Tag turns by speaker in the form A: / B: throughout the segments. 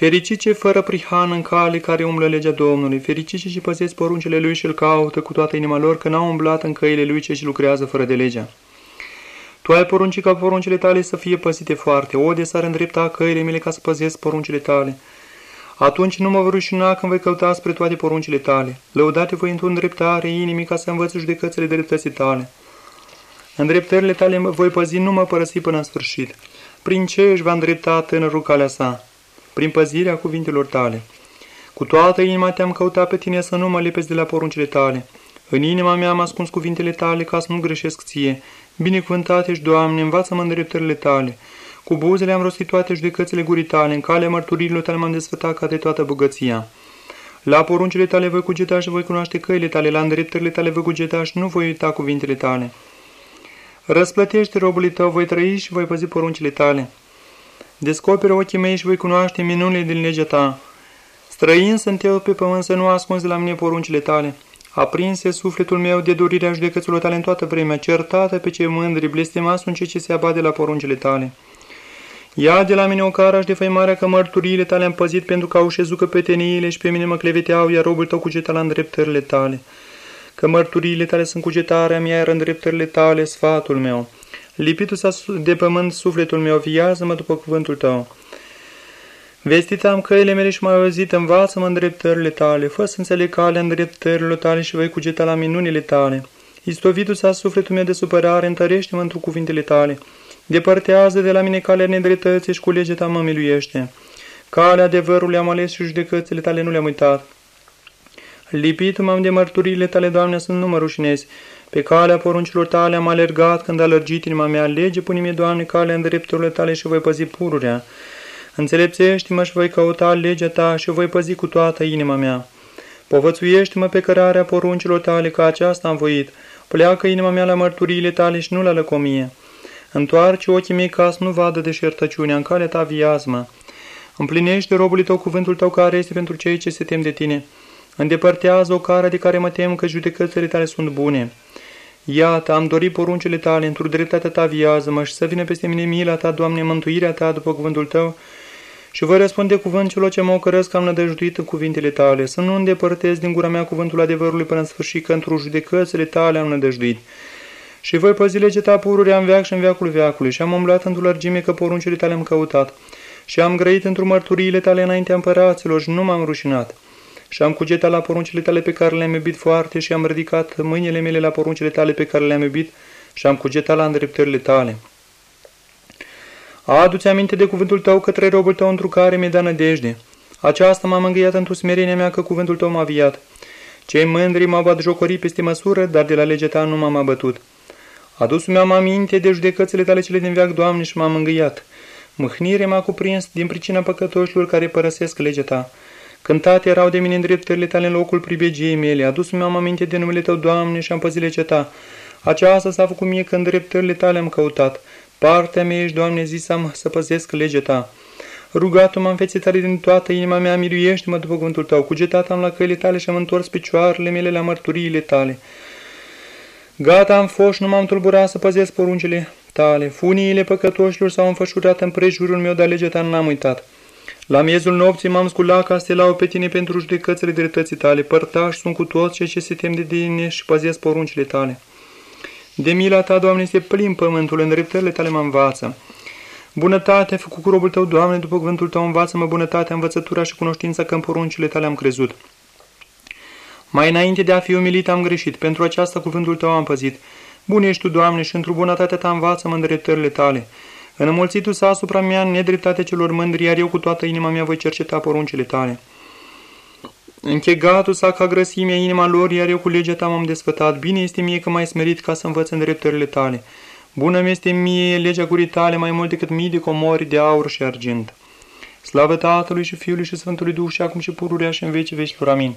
A: Fericice fără prihan în cale care umblă legea Domnului, fericice și păzesc poruncile lui și îl caută cu toată inima lor, că n-au umblat în căile lui ce și lucrează fără de legea. Tu ai poruncit ca poruncile tale să fie păzite foarte, o de s-ar îndrepta căile mele ca să păzesc poruncile tale. Atunci nu mă voi rușina când voi căuta spre toate poruncile tale. Lăudate voi într-o îndreptare inimii ca să învăț judecățile dreptății tale. Îndreptările tale voi păzi, nu mă părăsi până în sfârșit. Prin ce își va îndrepta tânărul calea sa? Prin păzirea cuvintelor tale. Cu toată inima te-am căutat pe tine să nu mă lepezi de la poruncile tale. În inima mea am ascuns cuvintele tale ca să nu greșesc ție. Binecuvântat ești, Doamne, învață-mă îndreptările tale. Cu buzele am rostit toate judecățile gurii tale, în calea mărturilor tale m-am desfătat ca de toată bogăția. La poruncile tale voi cugeta și voi cunoaște căile tale, la îndreptările tale voi cugeta și nu voi uita cuvintele tale. Răsplătește robului tău, voi trăi și voi păzi poruncile tale. Descoperă ochii mei și voi cunoaște minunile din legea ta. Străin sunt eu pe pământ să nu ascunzi de la mine poruncile tale. Aprinse sufletul meu de dorirea judecăților tale în toată vremea, certată pe cei mândri, blestemați sunt cei ce se abade la poruncile tale. Ia de la mine o cara și de făimarea că mărturiile tale am păzit pentru că au șezut căpeteniile și pe mine mă cleveteau, iar robul tău cugeta la îndreptările tale. Că mărturiile tale sunt cugetarea mea, iar îndreptările tale sfatul meu. Lipitul s-a de pământ sufletul meu, viază-mă după cuvântul tău. Vestit am căile mele și mai auzit, învață-mă îndreptările tale, fă să înțeleg calea îndreptările tale și voi cugeta la minunile tale. Istovitul s-a sufletul meu de supărare, întărește-mă într cuvintele tale. Depărtează de la mine calea nedreptății și cu legea ta mă miluiește. Calea adevărului am ales și judecățile tale nu le-am uitat. Lipitul m-am de mărturile tale, Doamne, să nu mă rușinezi. Pe calea poruncilor tale am alergat când a lărgit inima mea. Lege pune Doamne, calea în drepturile tale și voi păzi pururea. Înțelepțește-mă și voi căuta legea ta și voi păzi cu toată inima mea. Povățuiește-mă pe cărarea poruncilor tale, că aceasta am voit. Pleacă inima mea la mărturiile tale și nu la lăcomie. Întoarce ochii mei ca să nu vadă deșertăciunea, în calea ta viazmă. Împlinește robului tău cuvântul tău care este pentru cei ce se tem de tine. Îndepărtează o cara de care mă tem că judecățile tale sunt bune. Iată, am dorit poruncile tale, într-o dreptatea ta viază-mă și să vină peste mine mila ta, Doamne, mântuirea ta după cuvântul tău și voi răspunde cuvântul ce mă ocărăsc că am nădăjduit în cuvintele tale, să nu îndepărtez din gura mea cuvântul adevărului până în sfârșit, că într-o judecățile tale am nădăjduit. Și voi păzi lege ta pururea în veac și în veacul veacului și am umblat într-o lărgime că poruncile tale am căutat și am grăit într-o mărturiile tale înaintea împăraților și nu m-am rușinat. Și am cugetat la poruncile tale pe care le-am iubit foarte și am ridicat mâinile mele la poruncile tale pe care le-am iubit și am cugetat la îndreptările tale. Adu-ți aminte de cuvântul tău către robul tău într care mi-e dat nădejde. Aceasta m-a mângâiat într-o smerenie mea că cuvântul tău m-a viat. Cei mândri m-au bat jocori peste măsură, dar de la legea ta nu m-am abătut. Adus mi-am aminte de judecățile tale cele din veac, Doamne, și m-am mângâiat. Mâhnire m-a cuprins din pricina păcătoșilor care părăsesc legea ta. Cântate erau de mine îndreptările tale în locul pribegiei mele. Adus mi-am aminte de numele tău, Doamne, și am păzit legea ta. Aceasta s-a făcut mie când dreptările tale am căutat. Partea mea ești, Doamne, zis am să păzesc legea ta. Rugatul m-am fețe tale din toată inima mea, miluiește-mă după cuvântul tău. Cugetat am la căile tale și am întors picioarele mele la mărturiile tale. Gata am fost, nu m-am tulburat să păzesc poruncile tale. Funiile păcătoșilor s-au înfășurat în prejurul meu, dar legea ta n-am uitat. La miezul nopții m-am sculat ca să te lau pe tine pentru judecățile dreptății tale. Părtași sunt cu toți cei ce se tem de tine și păzesc poruncile tale. De mila ta, Doamne, este plin pământul, în dreptările tale mă învață. Bunătatea făcut cu robul tău, Doamne, după cuvântul tău învață-mă bunătatea, învățătura și cunoștința că în poruncile tale am crezut. Mai înainte de a fi umilit am greșit, pentru aceasta cuvântul tău am păzit. Bun ești tu, Doamne, și într-o bunătate ta învață-mă în dreptările tale. Înmulțitul s-a asupra mea în nedreptatea celor mândri, iar eu cu toată inima mea voi cerceta poruncile tale. Închegatul s-a ca grăsimea inima lor, iar eu cu legea ta m-am desfătat. Bine este mie că m-ai smerit ca să învăț în dreptările tale. Bună mi este mie legea gurii tale mai mult decât mii de comori de aur și argint. Slavă Tatălui și Fiului și Sfântului Duh și acum și pururea și în veci vecilor. Amin.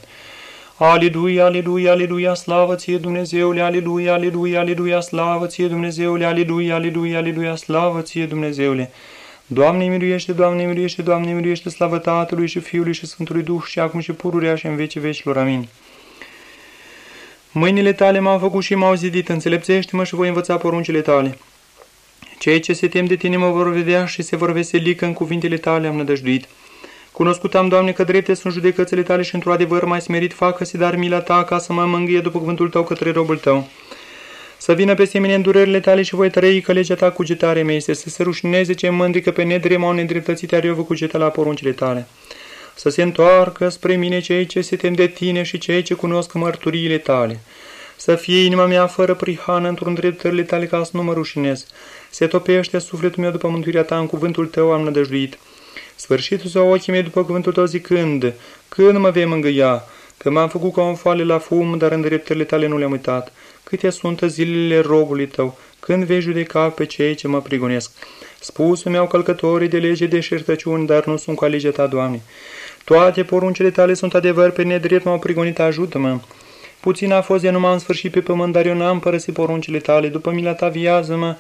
A: Aleluia, aleluia, aleluia, slavă ție Dumnezeule, aleluia, aleluia, aleluia, slavă ție Dumnezeule, aleluia, aleluia, aleluia, slavă ție Dumnezeule. Doamne miluiește, Doamne miluiește, Doamne miluiește, slavă Tatălui și Fiului și Sfântului Duh și acum și pururea și în veci vecilor. Amin. Mâinile tale m-au făcut și m-au zidit, înțelepțește-mă și voi învăța poruncile tale. Cei ce se tem de tine mă vor vedea și se vor veseli că în cuvintele tale am nădăjduit. Cunoscut am, Doamne, că drepte sunt judecățile tale și într-un adevăr mai smerit facă-se, dar mila ta ca să mă mângâie după cuvântul tău către robul tău. Să vină peste mine îndurările tale și voi trăi că legea ta cugetare mea este să se rușineze ce mândri că pe nedre m-au nedreptățit, iar eu vă cugeta la poruncile tale. Să se întoarcă spre mine cei ce se tem de tine și cei ce cunosc mărturiile tale. Să fie inima mea fără prihană într-un dreptările tale ca să nu mă rușinez. Se topește sufletul meu după mântuirea ta, în cuvântul tău am nădăjduit. Sfârșitul sau ochii mei după cuvântul tău zicând, când mă vei mângâia, că m-am făcut ca un foale la fum, dar în dreptările tale nu le-am uitat. Câte sunt zilele rogului tău, când vei judeca pe cei ce mă prigonesc. Spusul mi-au călcătorii de lege de șertăciuni, dar nu sunt ca legea ta, Doamne. Toate poruncile tale sunt adevăr, pe nedrept m-au prigonit, ajută-mă. Puțin a fost de nu m-am sfârșit pe pământ, dar eu n-am părăsit poruncile tale. După mila ta viază-mă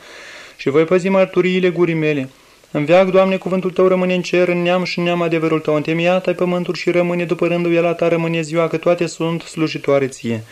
A: și voi păzi mărturiile gurii mele. În veac, Doamne, cuvântul Tău rămâne în cer, în neam și în neam adevărul Tău. Întemeiat ai pământul și rămâne după rândul el ta, rămâne ziua, că toate sunt slujitoare Ție.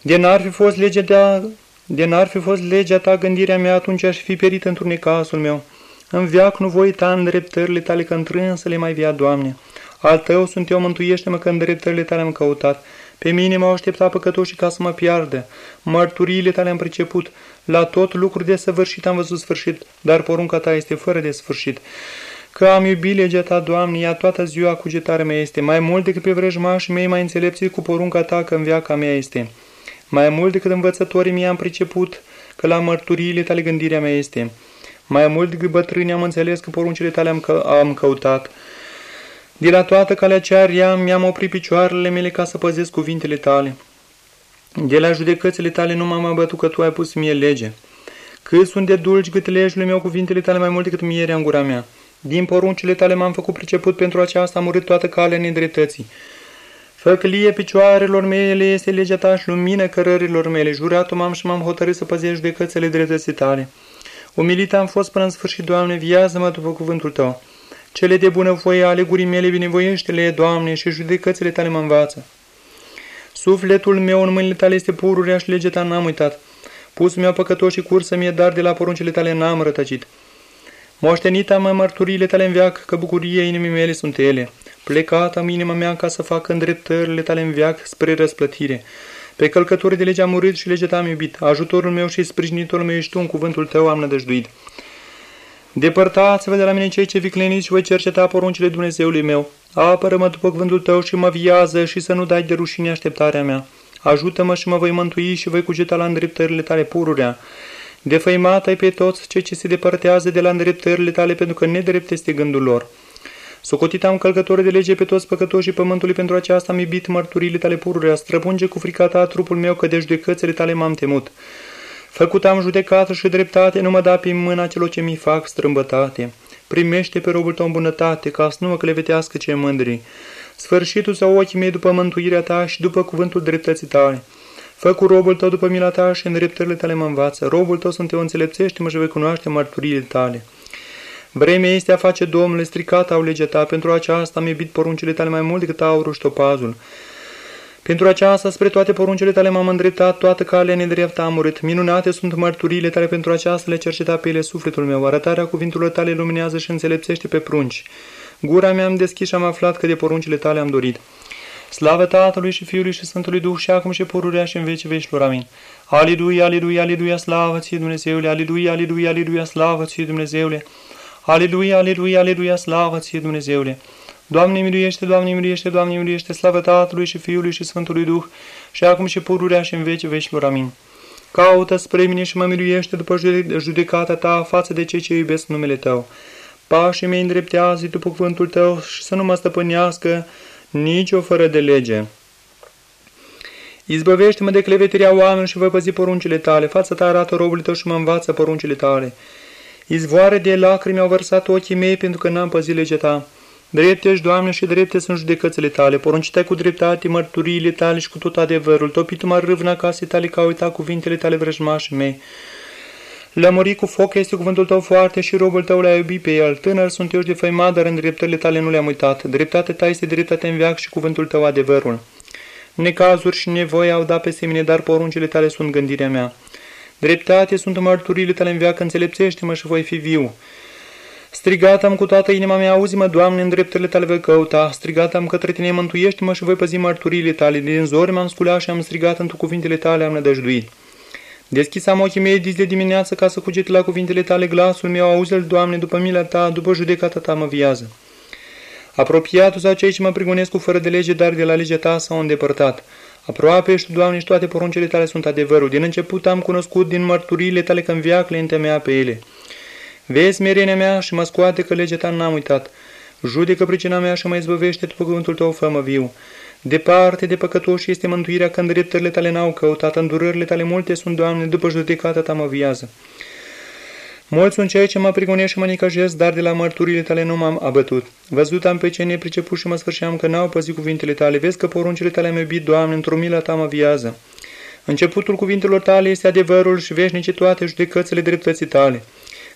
A: De n-ar fi fost legea ta, de n-ar fi fost legea ta, gândirea mea, atunci aș fi perit într-un necasul meu. În veac nu voi ta în dreptările tale, că întrânsele mai via, Doamne. Al Tău sunt eu, mântuiește-mă, că în dreptările tale am căutat. Pe mine m-au așteptat păcătoșii ca să mă piardă. Mărturiile tale am priceput. La tot lucruri de săvârșit am văzut sfârșit, dar porunca ta este fără de sfârșit. Că am iubit legea ta, Doamne, ea toată ziua cugetarea mea este, mai mult decât pe vrăjmașii mei mai înțelepți cu porunca ta că în viața mea este. Mai mult decât învățătorii mei am priceput că la mărturiile tale gândirea mea este. Mai mult decât bătrânii am înțeles că poruncile tale am, că am căutat. De la toată calea ce mi-am oprit picioarele mele ca să păzesc cuvintele tale. De la judecățile tale nu m-am abătut că tu ai pus mie lege. Cât sunt de dulci gâtleșului meu cuvintele tale mai mult decât mierea în gura mea. Din poruncile tale m-am făcut priceput pentru aceasta, am murit toată calea nedreptății. Făclie picioarelor mele este legea ta și lumină cărărilor mele. Juratul m-am și m-am hotărât să păzesc judecățile dreptății tale. Umilit am fost până în sfârșit, Doamne, viază-mă după cuvântul Tău. Cele de bună voie ale gurii mele binevoiește-le, Doamne, și judecățile Tale mă învață. Sufletul meu în mâinile Tale este pururea și legea Ta n-am uitat. Pus mi-au păcătoși și cursă mie, dar de la poruncile Tale n-am rătăcit. Moștenit am mărturile Tale în veac, că bucurie inimii mele sunt ele. Plecat am inima mea ca să fac îndreptările Tale în veac spre răsplătire. Pe călcături de lege am murit și legea Ta am iubit. Ajutorul meu și sprijinitorul meu ești Tu, în cuvântul Tău am nădăjduit. Depărtați-vă de la mine cei ce vicleniți și voi cerceta poruncile Dumnezeului meu. Apără-mă după cuvântul tău și mă viază și să nu dai de rușine așteptarea mea. Ajută-mă și mă voi mântui și voi cugeta la îndreptările tale pururea. Defăimat ai pe toți cei ce se depărtează de la îndreptările tale, pentru că nedrept este gândul lor. Socotit am călcători de lege pe toți păcătoșii pământului, pentru aceasta am iubit mărturile tale pururea. Străpunge cu frica ta trupul meu, că de judecățile tale m-am temut. Făcut am judecată și dreptate, nu mă da pe mâna celor ce mi fac strâmbătate. Primește pe robul tău în bunătate, ca să nu mă clevetească cei mândri. Sfârșitul sau ochii mei după mântuirea ta și după cuvântul dreptății tale. Fă cu robul tău după mila ta și în dreptările tale mă învață. Robul tău sunt eu înțelepțește-mă și vei cunoaște mărturile tale. Vremea este a face, Domnule, stricat au legea ta, pentru aceasta am iubit poruncile tale mai mult decât aurul și topazul. Pentru aceasta, spre toate poruncile tale m-am îndreptat, toată calea nedreaptă am murit. Minunate sunt mărturile tale, pentru aceasta le cerceta pe ele sufletul meu. Arătarea cuvintelor tale luminează și înțelepțește pe prunci. Gura mea am deschis și am aflat că de poruncile tale am dorit. Slavă Tatălui și Fiului și Sfântului Duh și acum și pururea și în veci veștilor. Amin. Aliluia, aliluia, aliluia, slavă ție Dumnezeule, aliluia, aliluia, aliluia, slavă ție Dumnezeule. Aliluia, aliluia, aliluia, slavă ție Dumnezeule. Doamne miluiește, Doamne miluiește, Doamne miluiește, slavă Tatălui și Fiului și Sfântului Duh, și acum și pururea și în veci veșilor. Amin. Caută spre mine și mă miluiește după judecata ta față de cei ce iubesc numele tău. Pașii mei îndreptează după cuvântul tău și să nu mă stăpânească nicio fără de lege. Izbăvește-mă de cleveteria oamenilor și voi păzi poruncile tale. Fața ta arată robului tău și mă învață poruncile tale. Izvoare de lacrimi au vărsat ochii mei pentru că n-am păzit legea ta. Drepte ești, Doamne, și drepte sunt judecățile tale. Poruncite cu dreptate mărturiile tale și cu tot adevărul. Topit-mă râvna casei tale ca uita cuvintele tale vrăjmașii mei. Lămuri cu foc este cuvântul tău foarte și robul tău l-a iubit pe el. Tânăr sunt eu de făima, dar în dreptările tale nu le-am uitat. Dreptatea ta este dreptate în veac și cuvântul tău adevărul. Necazuri și nevoi au dat peste mine, dar poruncile tale sunt gândirea mea. Dreptate sunt mărturile tale în veac, înțelepțește-mă și voi fi viu. Strigat am cu toată inima mea, auzi-mă, Doamne, în drepturile tale voi căuta. Strigat am către tine, mântuiește-mă și voi păzi mărturile tale. Din zori m-am sculat și am strigat într cuvintele tale, am nădăjduit. Deschis am ochii mei dis de dimineață ca să cuget la cuvintele tale glasul meu, auzi-l, Doamne, după mila ta, după judecata ta mă viază. Apropiatul sau cei ce mă prigonesc cu fără de lege, dar de la legea ta s-au îndepărtat. Aproape ești, Doamne, și toate poruncele tale sunt adevărul. Din început am cunoscut din mărturile tale că în viac le întemea pe ele. Vezi merenia mea și mă scoate că legea ta n-am uitat. Judecă pricina mea și mă izbăvește după cuvântul tău, fă viu. Departe de păcătoși este mântuirea când dreptările tale n-au căutat, îndurările tale multe sunt, Doamne, după judecata ta mă viază. Mulți sunt cei ce mă prigonesc și mă nicăjesc, dar de la mărturile tale nu m-am abătut. Văzut am pe ce nepriceput și mă sfârșeam că n-au păzit cuvintele tale. Vezi că poruncile tale am iubit, Doamne, într-o mila ta mă viază. Începutul cuvintelor tale este adevărul și veșnice toate judecățile dreptății tale.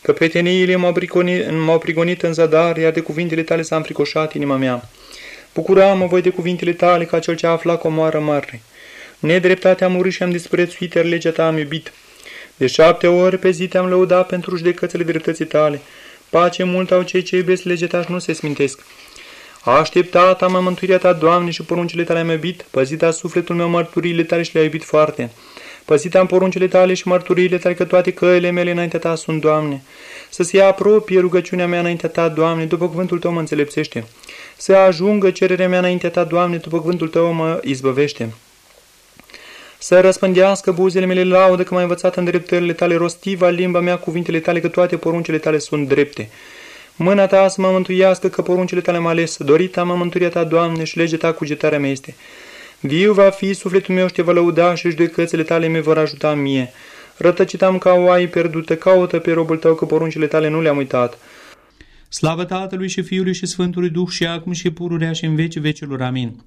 A: Că prieteniile m-au prigonit, prigonit în zadar, iar de cuvintele tale s-a înfricoșat inima mea. Bucuram voi de cuvintele tale ca cel ce afla comoară mare. Nedreptatea am murit și am disprețuit, iar legea ta am iubit. De șapte ori pe zi te-am lăudat pentru judecățile dreptății tale. Pace mult au cei ce iubesc legea ta și nu se smintesc. Așteptat am mântuirea ta, Doamne, și poruncile tale am iubit, păzit a sufletul meu mărturile tale și le-a iubit foarte. Păzit am poruncile tale și mărturile tale că toate căile mele înaintea ta sunt, Doamne. Să se apropie rugăciunea mea înaintea ta, Doamne, după cuvântul tău mă înțelepsește. Să ajungă cererea mea înaintea ta, Doamne, după cuvântul tău mă izbăvește. Să răspândească buzele mele laudă că m-ai învățat în dreptările tale, rostiva limba mea cuvintele tale, că toate poruncile tale sunt drepte. Mâna ta să mă mântuiască, că poruncile tale m-a ales, dorita mă mântuirea ta, Doamne, și legea ta cugetarea mea este. Viu va fi sufletul meu și te va lăuda și judecățile tale mi vor ajuta mie. Rătăcitam ca o ai pierdută, caută pe robul tău că poruncile tale nu le-am uitat.
B: Slavă Tatălui și Fiului și Sfântului Duh și acum și pururea și în veci vecilor. Amin.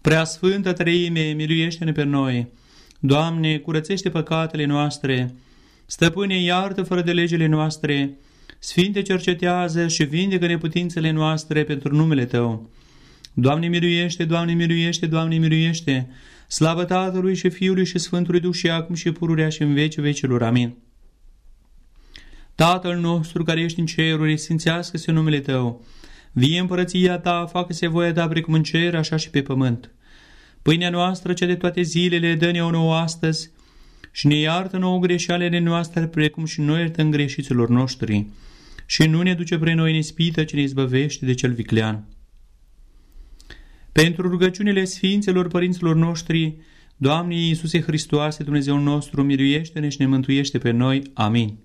B: Prea Sfântă Treime, miluiește-ne pe noi. Doamne, curățește păcatele noastre. Stăpâne, iartă fără de legile noastre. Sfinte, cercetează și vindecă neputințele noastre pentru numele Tău. Doamne, miluiește, Doamne, miluiește, Doamne, miluiește. Slavă Tatălui și Fiului și Sfântului Duh și acum și pururea și în veci vecilor. Amin. Tatăl nostru care ești în ceruri, sfințească-se numele Tău. Vie împărăția Ta, facă-se voia Ta precum în cer, așa și pe pământ. Pâinea noastră, cea de toate zilele, dă-ne o nouă astăzi și ne iartă nouă greșealele noastre, precum și noi iertăm greșiților noștri. Și nu ne duce pre noi în ispită, ci ne izbăvește de cel viclean. Pentru rugăciunile Sfinților Părinților noștri, Doamne Iisuse Hristoase, Dumnezeu nostru, miluiește-ne și ne mântuiește pe noi. Amin.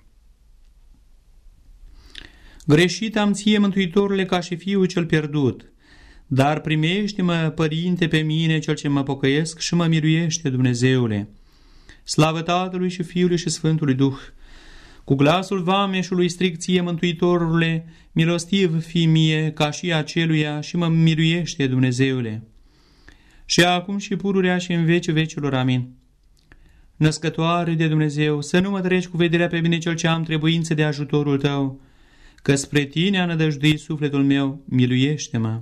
B: Greșit am ție, Mântuitorule, ca și fiul cel pierdut, dar primește-mă, Părinte, pe mine, cel ce mă pocăiesc și mă miruiește, Dumnezeule. Slavă Tatălui și Fiului și Sfântului Duh! Cu glasul vameșului strig ție, Mântuitorule, milostiv fi mie, ca și aceluia, și mă miruiește, Dumnezeule. Și acum și pururea și în veci vecilor, amin. Născătoare de Dumnezeu, să nu mă treci cu vederea pe mine cel ce am trebuință de ajutorul tău, că spre tine a nădăjduit sufletul meu, miluiește-mă.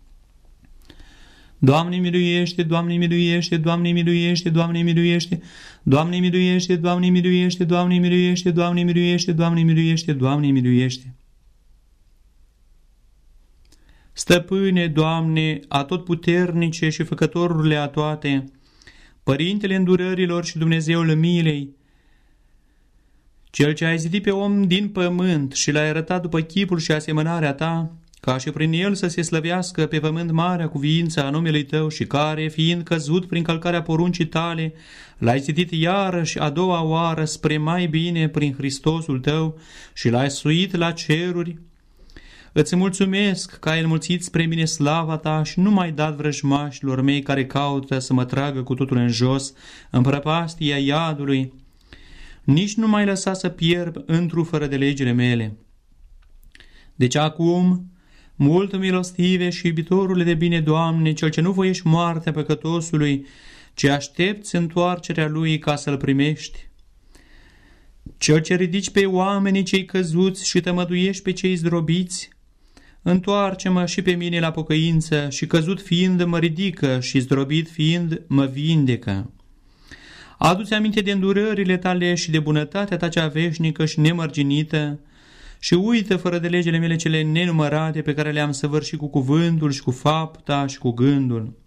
B: Doamne miluiește, Doamne miluiește, Doamne miluiește, Doamne miluiește, Doamne miluiește, Doamne miluiește, Doamne miluiește, Doamne miluiește, Doamne miluiește, Doamne miluiește. Stăpâne, Doamne, atotputernice și făcătorurile a toate, Părintele îndurărilor și Dumnezeul milei, Cel ce ai zidit pe om din pământ și l-ai arătat după chipul și asemănarea ta, ca și prin el să se slăvească pe pământ marea cuviința a numelui tău și care, fiind căzut prin călcarea poruncii tale, l-ai citit iarăși a doua oară spre mai bine prin Hristosul tău și l-ai suit la ceruri, Îți mulțumesc că ai înmulțit spre mine slava ta și nu mai dat vrăjmașilor mei care caută să mă tragă cu totul în jos, în prăpastia iadului. Nici nu mai lăsa să pierd într fără de legile mele. Deci acum mult milostive și iubitorule de bine, Doamne, cel ce nu voiești moartea păcătosului, ci aștepți întoarcerea lui ca să-l primești. Cel ce ridici pe oamenii cei căzuți și tămăduiești pe cei zdrobiți, întoarce-mă și pe mine la pocăință și căzut fiind mă ridică și zdrobit fiind mă vindecă. Adu-ți aminte de îndurările tale și de bunătatea ta cea veșnică și nemărginită și uită fără de legile mele cele nenumărate pe care le-am săvârșit cu cuvântul și cu fapta și cu gândul.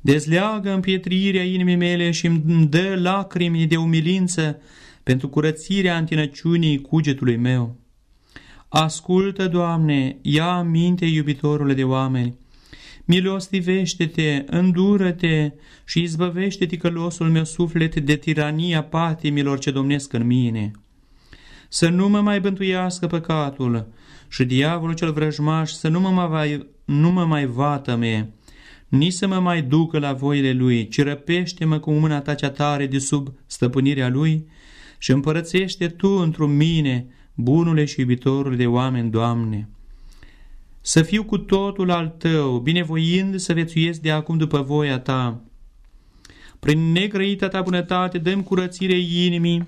B: Dezleagă împietrirea inimii mele și îmi dă lacrimi de umilință pentru curățirea antinăciunii cugetului meu. Ascultă, Doamne, ia aminte, iubitorule de oameni, milostivește-te, îndură-te și izbăvește ticălosul meu suflet de tirania patimilor ce domnesc în mine. Să nu mă mai bântuiască păcatul și diavolul cel vrăjmaș să nu mă mai, nu mă mai vatăme, nici să mă mai ducă la voile lui, ci răpește-mă cu mâna ta cea tare de sub stăpânirea lui și împărățește tu într mine, bunule și iubitorul de oameni, Doamne. Să fiu cu totul al tău, binevoind să vețuiesc de acum după voia ta. Prin negrăita ta bunătate dăm curățire inimii,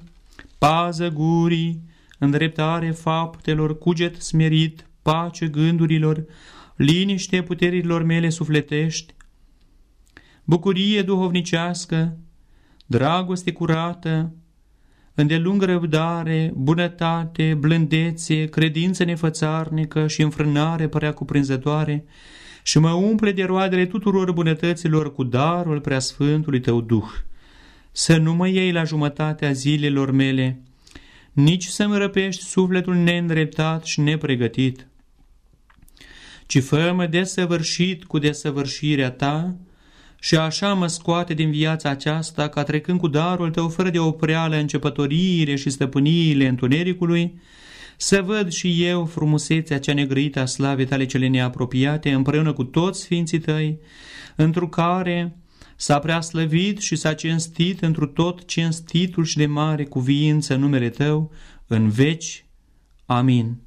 B: pază gurii, îndreptare faptelor, cuget smerit, pace gândurilor, liniște puterilor mele sufletești, bucurie duhovnicească, dragoste curată, îndelung răbdare, bunătate, blândețe, credință nefățarnică și înfrânare părea cuprinzătoare și mă umple de roadele tuturor bunătăților cu darul preasfântului tău Duh. Să nu mă iei la jumătatea zilelor mele, nici să-mi răpești sufletul neîndreptat și nepregătit, ci fă-mă desăvârșit cu desăvârșirea ta, și așa mă scoate din viața aceasta ca trecând cu darul tău fără de opreală începătoriile și stăpâniile întunericului, să văd și eu frumusețea cea negrăită a slavei tale cele neapropiate împreună cu toți sfinții tăi, întru care s-a prea slăvit și s-a cinstit întru tot cinstitul și de mare cuviință numele tău în veci. Amin.